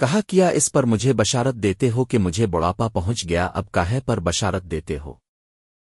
کہا کیا اس پر مجھے بشارت دیتے ہو کہ مجھے بڑھاپا پہنچ گیا، اب کاہے پر بشارت دیتے ہو؟